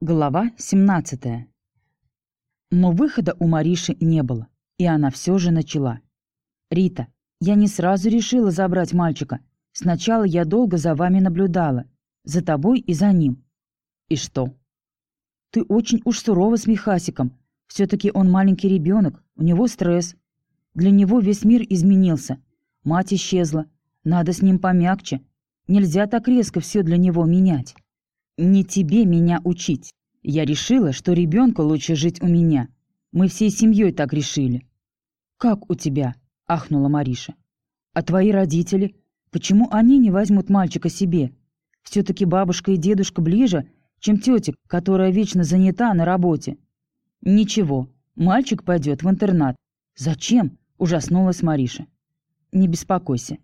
Глава 17 Но выхода у Мариши не было, и она все же начала. «Рита, я не сразу решила забрать мальчика. Сначала я долго за вами наблюдала. За тобой и за ним». «И что?» «Ты очень уж сурова с Михасиком. Все-таки он маленький ребенок, у него стресс. Для него весь мир изменился. Мать исчезла. Надо с ним помягче. Нельзя так резко все для него менять». «Не тебе меня учить. Я решила, что ребенку лучше жить у меня. Мы всей семьей так решили». «Как у тебя?» – ахнула Мариша. «А твои родители? Почему они не возьмут мальчика себе? Все-таки бабушка и дедушка ближе, чем тетя, которая вечно занята на работе». «Ничего, мальчик пойдет в интернат». «Зачем?» – ужаснулась Мариша. «Не беспокойся.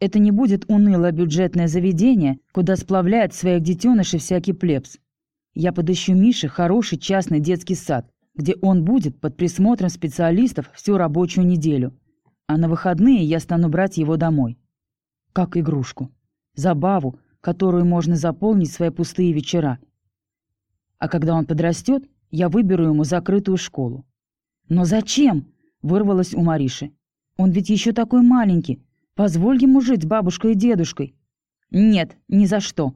Это не будет унылое бюджетное заведение, куда сплавляет своих детенышей всякий плебс. Я подыщу Мише хороший частный детский сад, где он будет под присмотром специалистов всю рабочую неделю. А на выходные я стану брать его домой. Как игрушку. Забаву, которую можно заполнить свои пустые вечера. А когда он подрастет, я выберу ему закрытую школу. «Но зачем?» – вырвалось у Мариши. «Он ведь еще такой маленький, Позволь ему жить с бабушкой и дедушкой». «Нет, ни за что».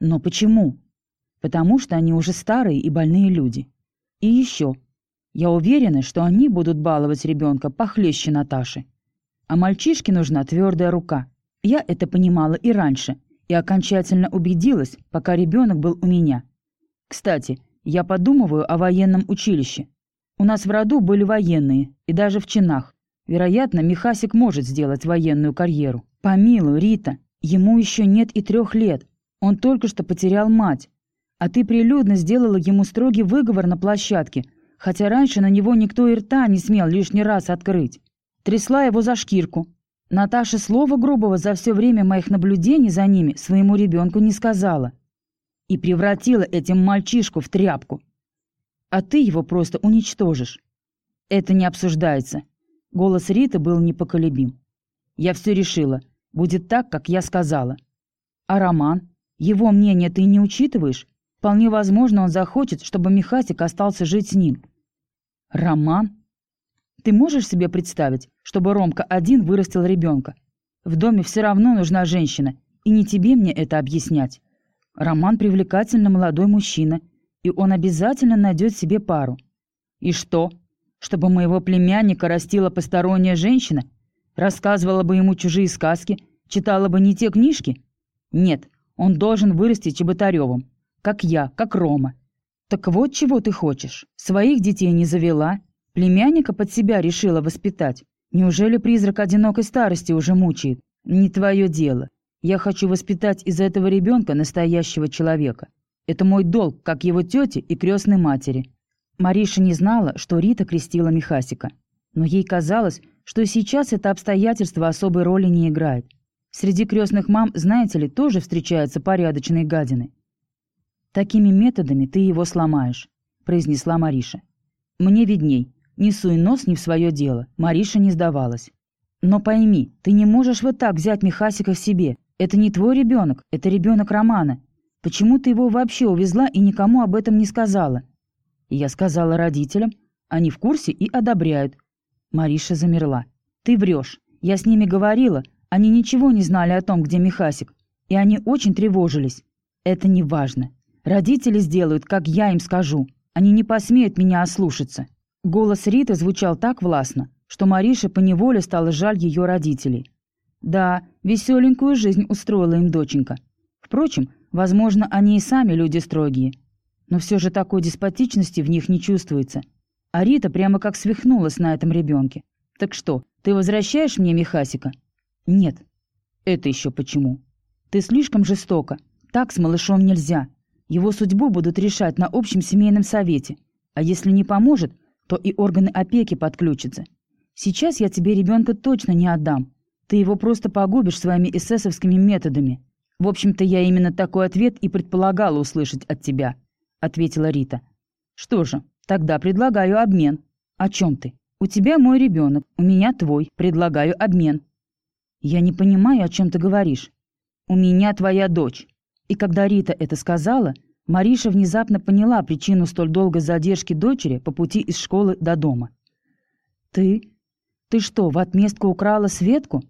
«Но почему?» «Потому что они уже старые и больные люди. И еще. Я уверена, что они будут баловать ребенка похлеще Наташи. А мальчишке нужна твердая рука. Я это понимала и раньше, и окончательно убедилась, пока ребенок был у меня. Кстати, я подумываю о военном училище. У нас в роду были военные, и даже в чинах. Вероятно, Михасик может сделать военную карьеру. Помилуй, Рита, ему еще нет и трех лет. Он только что потерял мать. А ты прилюдно сделала ему строгий выговор на площадке, хотя раньше на него никто и рта не смел лишний раз открыть. Трясла его за шкирку. Наташа слова грубого за все время моих наблюдений за ними своему ребенку не сказала. И превратила этим мальчишку в тряпку. А ты его просто уничтожишь. Это не обсуждается. Голос Риты был непоколебим. «Я все решила. Будет так, как я сказала». «А Роман? Его мнение ты не учитываешь? Вполне возможно, он захочет, чтобы Михасик остался жить с ним». «Роман? Ты можешь себе представить, чтобы Ромка один вырастил ребенка? В доме все равно нужна женщина, и не тебе мне это объяснять. Роман привлекательно молодой мужчина, и он обязательно найдет себе пару. И что?» Чтобы моего племянника растила посторонняя женщина? Рассказывала бы ему чужие сказки, читала бы не те книжки? Нет, он должен вырасти Чеботаревым, как я, как Рома. Так вот чего ты хочешь. Своих детей не завела, племянника под себя решила воспитать. Неужели призрак одинокой старости уже мучает? Не твое дело. Я хочу воспитать из этого ребенка настоящего человека. Это мой долг, как его тете и крестной матери. Мариша не знала, что Рита крестила Михасика. Но ей казалось, что сейчас это обстоятельство особой роли не играет. Среди крестных мам, знаете ли, тоже встречаются порядочные гадины. «Такими методами ты его сломаешь», — произнесла Мариша. «Мне видней. Не суй нос не в свое дело». Мариша не сдавалась. «Но пойми, ты не можешь вот так взять Михасика в себе. Это не твой ребенок, это ребенок Романа. Почему ты его вообще увезла и никому об этом не сказала?» Я сказала родителям, они в курсе и одобряют. Мариша замерла. «Ты врешь. Я с ними говорила, они ничего не знали о том, где Михасик, и они очень тревожились. Это не важно. Родители сделают, как я им скажу. Они не посмеют меня ослушаться». Голос Риты звучал так властно, что Мариша поневоле стала жаль ее родителей. Да, веселенькую жизнь устроила им доченька. Впрочем, возможно, они и сами люди строгие – но все же такой деспотичности в них не чувствуется. А Рита прямо как свихнулась на этом ребенке. Так что, ты возвращаешь мне Михасика? Нет. Это еще почему? Ты слишком жестоко. Так с малышом нельзя. Его судьбу будут решать на общем семейном совете. А если не поможет, то и органы опеки подключатся. Сейчас я тебе ребенка точно не отдам. Ты его просто погубишь своими эсэсовскими методами. В общем-то, я именно такой ответ и предполагала услышать от тебя. — ответила Рита. «Что же, тогда предлагаю обмен. О чем ты? У тебя мой ребенок, у меня твой. Предлагаю обмен». «Я не понимаю, о чем ты говоришь. У меня твоя дочь». И когда Рита это сказала, Мариша внезапно поняла причину столь долгой задержки дочери по пути из школы до дома. «Ты? Ты что, в отместку украла Светку?»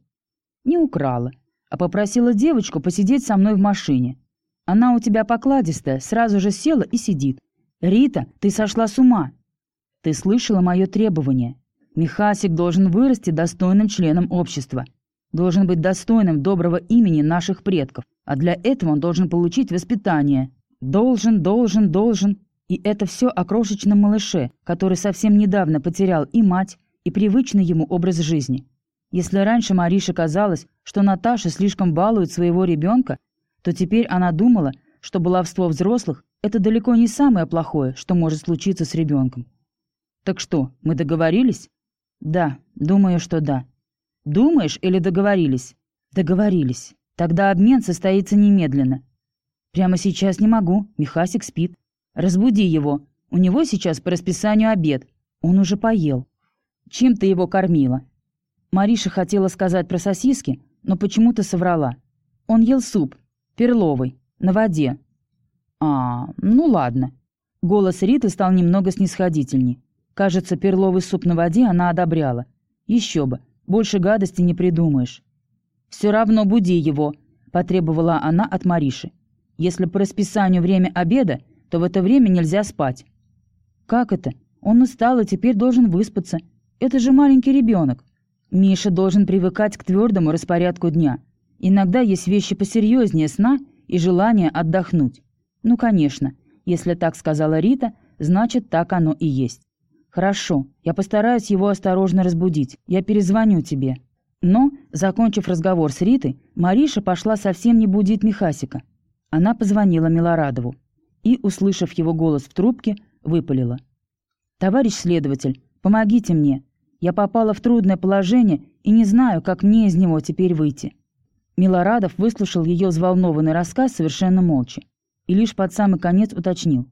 «Не украла, а попросила девочку посидеть со мной в машине. Она у тебя покладистая, сразу же села и сидит. Рита, ты сошла с ума!» «Ты слышала мое требование. Михасик должен вырасти достойным членом общества. Должен быть достойным доброго имени наших предков, а для этого он должен получить воспитание. Должен, должен, должен. И это все о крошечном малыше, который совсем недавно потерял и мать, и привычный ему образ жизни. Если раньше Марише казалось, что Наташа слишком балует своего ребенка, то теперь она думала, что баловство взрослых – это далеко не самое плохое, что может случиться с ребенком. «Так что, мы договорились?» «Да, думаю, что да». «Думаешь или договорились?» «Договорились. Тогда обмен состоится немедленно. Прямо сейчас не могу, Михасик спит. Разбуди его. У него сейчас по расписанию обед. Он уже поел. Чем ты его кормила? Мариша хотела сказать про сосиски, но почему-то соврала. Он ел суп, перловый, на воде. А, ну ладно. Голос Риты стал немного снисходительней. Кажется, перловый суп на воде она одобряла. Еще бы, больше гадости не придумаешь. «Все равно буди его», – потребовала она от Мариши. Если по расписанию время обеда, то в это время нельзя спать. Как это? Он устал и теперь должен выспаться. Это же маленький ребенок. Миша должен привыкать к твердому распорядку дня. Иногда есть вещи посерьезнее сна и желание отдохнуть. Ну, конечно, если так сказала Рита, значит, так оно и есть. Хорошо, я постараюсь его осторожно разбудить. Я перезвоню тебе. Но, закончив разговор с Ритой, Мариша пошла совсем не будить Михасика. Она позвонила Милорадову и, услышав его голос в трубке, выпалила. «Товарищ следователь, помогите мне. Я попала в трудное положение и не знаю, как мне из него теперь выйти». Милорадов выслушал ее взволнованный рассказ совершенно молча и лишь под самый конец уточнил.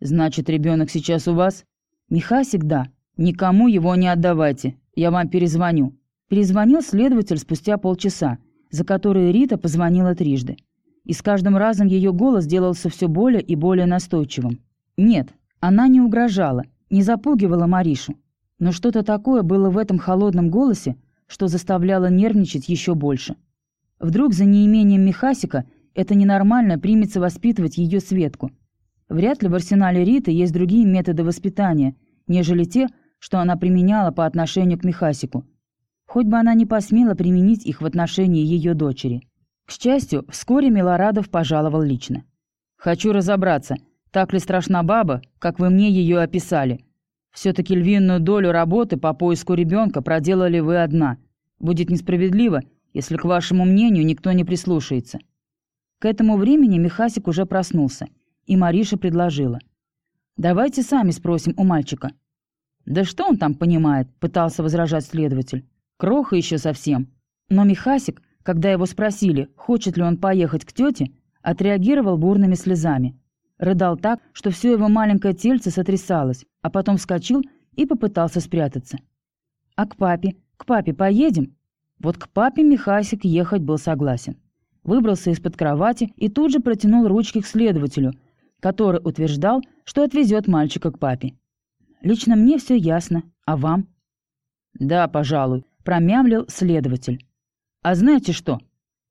«Значит, ребенок сейчас у вас?» «Михасик, да. Никому его не отдавайте. Я вам перезвоню». Перезвонил следователь спустя полчаса, за которые Рита позвонила трижды и с каждым разом ее голос делался все более и более настойчивым. Нет, она не угрожала, не запугивала Маришу, но что-то такое было в этом холодном голосе, что заставляло нервничать еще больше. Вдруг за неимением Михасика это ненормально примется воспитывать ее Светку. Вряд ли в арсенале Риты есть другие методы воспитания, нежели те, что она применяла по отношению к Михасику. Хоть бы она не посмела применить их в отношении ее дочери. К счастью, вскоре Милорадов пожаловал лично. «Хочу разобраться, так ли страшна баба, как вы мне ее описали. Все-таки львиную долю работы по поиску ребенка проделали вы одна. Будет несправедливо, если к вашему мнению никто не прислушается». К этому времени Михасик уже проснулся, и Мариша предложила. «Давайте сами спросим у мальчика». «Да что он там понимает?» – пытался возражать следователь. «Кроха еще совсем». Но Михасик – когда его спросили, хочет ли он поехать к тете, отреагировал бурными слезами. Рыдал так, что все его маленькое тельце сотрясалось, а потом вскочил и попытался спрятаться. «А к папе? К папе поедем?» Вот к папе Михасик ехать был согласен. Выбрался из-под кровати и тут же протянул ручки к следователю, который утверждал, что отвезет мальчика к папе. «Лично мне все ясно, а вам?» «Да, пожалуй», — промямлил следователь. А знаете что?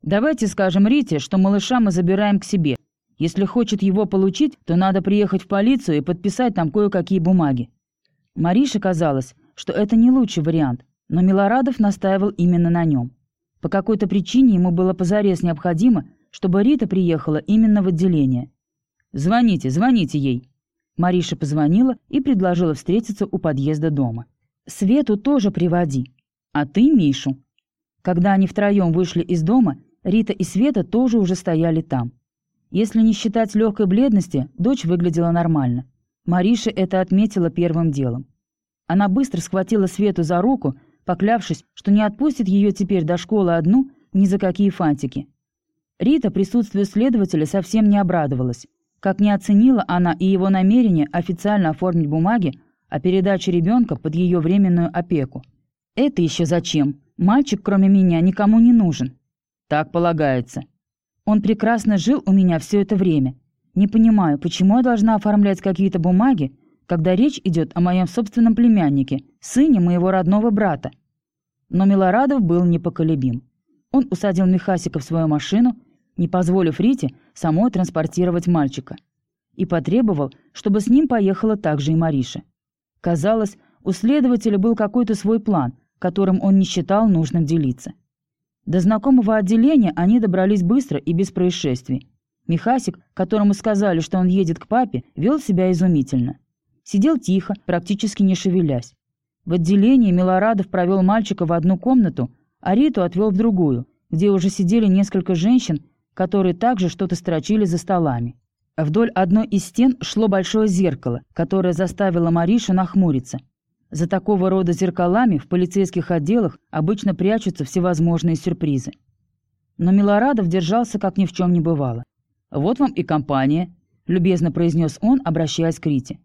Давайте скажем Рите, что малыша мы забираем к себе. Если хочет его получить, то надо приехать в полицию и подписать там кое-какие бумаги. Марише казалось, что это не лучший вариант, но Милорадов настаивал именно на нем. По какой-то причине ему было позарез необходимо, чтобы Рита приехала именно в отделение. «Звоните, звоните ей». Мариша позвонила и предложила встретиться у подъезда дома. «Свету тоже приводи. А ты Мишу». Когда они втроем вышли из дома, Рита и Света тоже уже стояли там. Если не считать легкой бледности, дочь выглядела нормально. Мариша это отметила первым делом. Она быстро схватила Свету за руку, поклявшись, что не отпустит ее теперь до школы одну ни за какие фантики. Рита присутствию следователя совсем не обрадовалась. Как не оценила она и его намерение официально оформить бумаги о передаче ребенка под ее временную опеку. «Это еще зачем?» Мальчик, кроме меня, никому не нужен. Так полагается. Он прекрасно жил у меня все это время. Не понимаю, почему я должна оформлять какие-то бумаги, когда речь идет о моем собственном племяннике, сыне моего родного брата. Но Милорадов был непоколебим. Он усадил Михасика в свою машину, не позволив Рите самой транспортировать мальчика, и потребовал, чтобы с ним поехала также и Мариша. Казалось, у следователя был какой-то свой план, которым он не считал нужным делиться. До знакомого отделения они добрались быстро и без происшествий. Михасик, которому сказали, что он едет к папе, вел себя изумительно. Сидел тихо, практически не шевелясь. В отделении Милорадов провел мальчика в одну комнату, а Риту отвел в другую, где уже сидели несколько женщин, которые также что-то строчили за столами. Вдоль одной из стен шло большое зеркало, которое заставило Маришу нахмуриться. За такого рода зеркалами в полицейских отделах обычно прячутся всевозможные сюрпризы. Но Милорадов держался, как ни в чем не бывало. «Вот вам и компания», — любезно произнес он, обращаясь к Рите.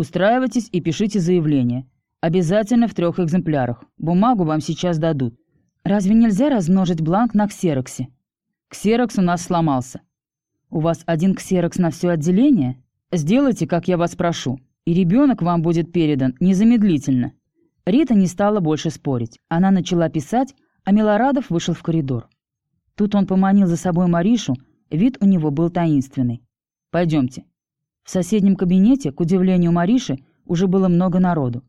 Устраивайтесь и пишите заявление. Обязательно в трех экземплярах. Бумагу вам сейчас дадут. Разве нельзя размножить бланк на ксероксе? Ксерокс у нас сломался. У вас один ксерокс на все отделение? Сделайте, как я вас прошу, и ребенок вам будет передан незамедлительно. Рита не стала больше спорить. Она начала писать, а Милорадов вышел в коридор. Тут он поманил за собой Маришу, вид у него был таинственный. «Пойдемте, в соседнем кабинете, к удивлению Мариши, уже было много народу.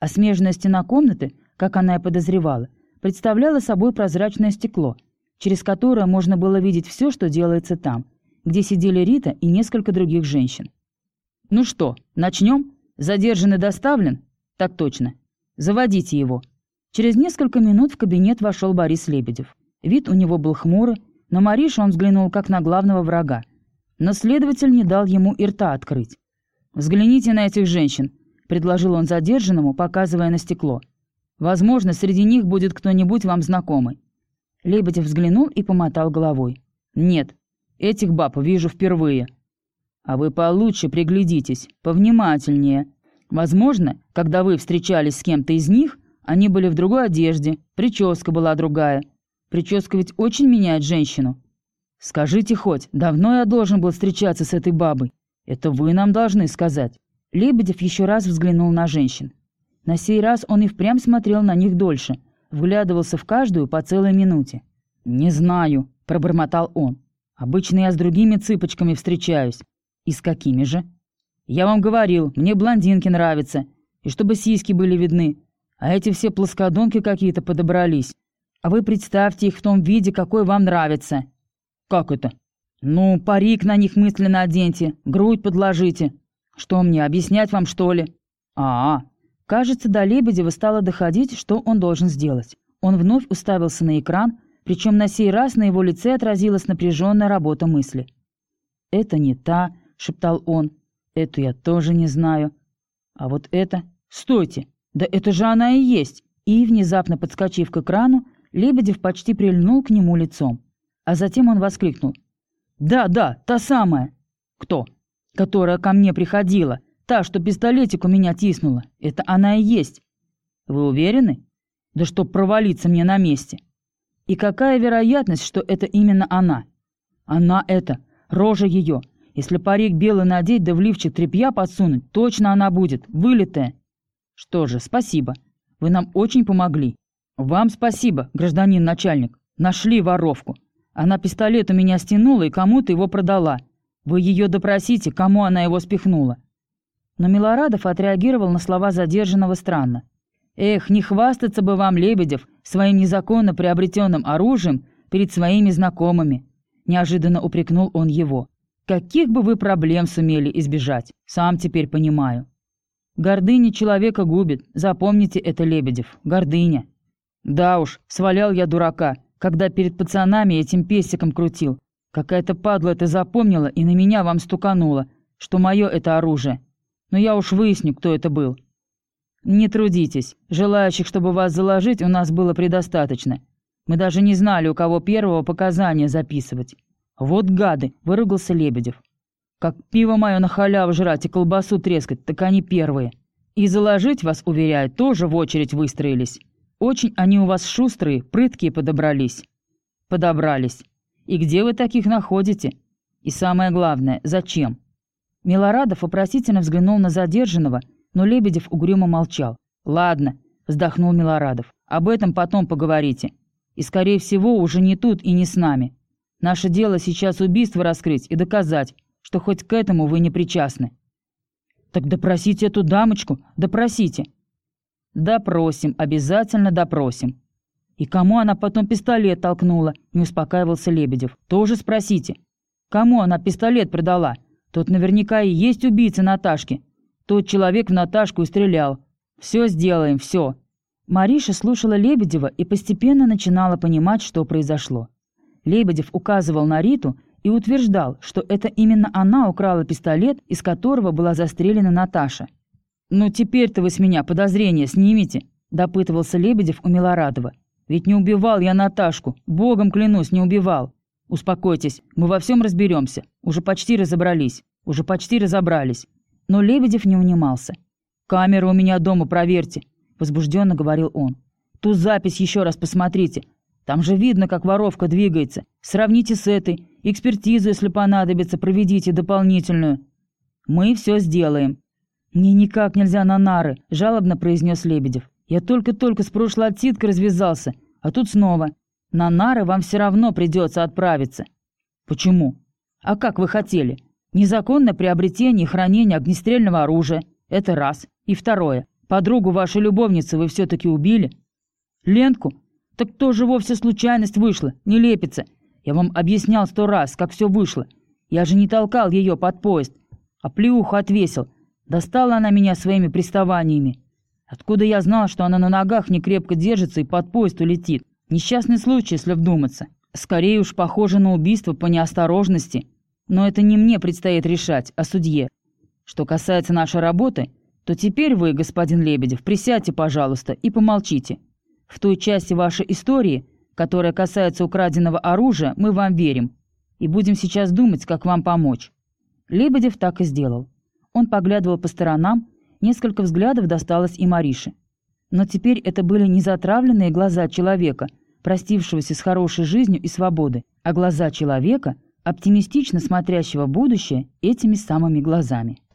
А смежная стена комнаты, как она и подозревала, представляла собой прозрачное стекло, через которое можно было видеть все, что делается там, где сидели Рита и несколько других женщин. «Ну что, начнем? Задержанный доставлен?» «Так точно. Заводите его». Через несколько минут в кабинет вошел Борис Лебедев. Вид у него был хмурый, но Маришу он взглянул как на главного врага – но следователь не дал ему и рта открыть. «Взгляните на этих женщин», — предложил он задержанному, показывая на стекло. «Возможно, среди них будет кто-нибудь вам знакомый». Лебедев взглянул и помотал головой. «Нет, этих баб вижу впервые». «А вы получше приглядитесь, повнимательнее. Возможно, когда вы встречались с кем-то из них, они были в другой одежде, прическа была другая. Прическа ведь очень меняет женщину. «Скажите хоть, давно я должен был встречаться с этой бабой? Это вы нам должны сказать». Лебедев еще раз взглянул на женщин. На сей раз он и впрямь смотрел на них дольше, вглядывался в каждую по целой минуте. «Не знаю», — пробормотал он. «Обычно я с другими цыпочками встречаюсь. И с какими же?» «Я вам говорил, мне блондинки нравятся, и чтобы сиськи были видны. А эти все плоскодонки какие-то подобрались. А вы представьте их в том виде, какой вам нравится. «Как это?» «Ну, парик на них мысленно оденьте, грудь подложите. Что мне, объяснять вам, что ли?» «А, -а. Кажется, до Лебедева стало доходить, что он должен сделать. Он вновь уставился на экран, причем на сей раз на его лице отразилась напряженная работа мысли. «Это не та», — шептал он. «Эту я тоже не знаю. А вот это... Стойте! Да это же она и есть!» И, внезапно подскочив к экрану, Лебедев почти прильнул к нему лицом. А затем он воскликнул. «Да, да, та самая!» «Кто?» «Которая ко мне приходила. Та, что пистолетик у меня тиснула. Это она и есть». «Вы уверены?» «Да чтоб провалиться мне на месте». «И какая вероятность, что это именно она?» «Она это. Рожа ее. Если парик белый надеть да в лифчик тряпья подсунуть, точно она будет. Вылитая». «Что же, спасибо. Вы нам очень помогли». «Вам спасибо, гражданин начальник. Нашли воровку. Она пистолет у меня стянула и кому-то его продала. Вы ее допросите, кому она его спихнула». Но Милорадов отреагировал на слова задержанного странно. «Эх, не хвастаться бы вам, Лебедев, своим незаконно приобретенным оружием перед своими знакомыми!» Неожиданно упрекнул он его. «Каких бы вы проблем сумели избежать, сам теперь понимаю». «Гордыня человека губит, запомните это, Лебедев, гордыня». «Да уж, свалял я дурака, когда перед пацанами этим песиком крутил. Какая-то падла это запомнила и на меня вам стуканула, что мое это оружие. Но я уж выясню, кто это был. Не трудитесь. Желающих, чтобы вас заложить, у нас было предостаточно. Мы даже не знали, у кого первого показания записывать. Вот гады, выругался Лебедев. Как пиво мое на халяву жрать и колбасу трескать, так они первые. И заложить вас, уверяю, тоже в очередь выстроились. Очень они у вас шустрые, прыткие подобрались». «Подобрались. И где вы таких находите? И самое главное, зачем? Милорадов вопросительно взглянул на задержанного, но Лебедев угрюмо молчал. «Ладно», — вздохнул Милорадов, — «об этом потом поговорите. И, скорее всего, уже не тут и не с нами. Наше дело сейчас убийство раскрыть и доказать, что хоть к этому вы не причастны». «Так допросите эту дамочку, допросите». «Допросим, обязательно допросим». «И кому она потом пистолет толкнула?» — не успокаивался Лебедев. «Тоже спросите. Кому она пистолет продала? Тот наверняка и есть убийца Наташки. Тот человек в Наташку и стрелял. Все сделаем, все». Мариша слушала Лебедева и постепенно начинала понимать, что произошло. Лебедев указывал на Риту и утверждал, что это именно она украла пистолет, из которого была застрелена Наташа. «Ну теперь-то вы с меня подозрения снимете», – допытывался Лебедев у Милорадова. «Ведь не убивал я Наташку, богом клянусь, не убивал. Успокойтесь, мы во всем разберемся. Уже почти разобрались, уже почти разобрались». Но Лебедев не унимался. «Камеру у меня дома проверьте», – возбужденно говорил он. «Ту запись еще раз посмотрите. Там же видно, как воровка двигается. Сравните с этой. Экспертизу, если понадобится, проведите дополнительную. Мы все сделаем». «Мне никак нельзя на нары», – жалобно произнес Лебедев. «Я только-только с прошлой отсидкой развязался, а тут снова. На нары вам все равно придется отправиться». «Почему?» «А как вы хотели? Незаконное приобретение и хранение огнестрельного оружия – это раз. И второе. Подругу вашей любовницы вы все-таки убили?» «Ленку? Так тоже вовсе случайность вышла, не лепится. Я вам объяснял сто раз, как все вышло. Я же не толкал ее под поезд, а плюху отвесил. Достала она меня своими приставаниями. Откуда я знал, что она на ногах не крепко держится и под поезд улетит? Несчастный случай, если вдуматься. Скорее уж похоже на убийство по неосторожности. Но это не мне предстоит решать, а судье. Что касается нашей работы, то теперь вы, господин Лебедев, присядьте, пожалуйста, и помолчите. В той части вашей истории, которая касается украденного оружия, мы вам верим. И будем сейчас думать, как вам помочь». Лебедев так и сделал. Он поглядывал по сторонам, несколько взглядов досталось и Марише. Но теперь это были не затравленные глаза человека, простившегося с хорошей жизнью и свободой, а глаза человека, оптимистично смотрящего будущее этими самыми глазами.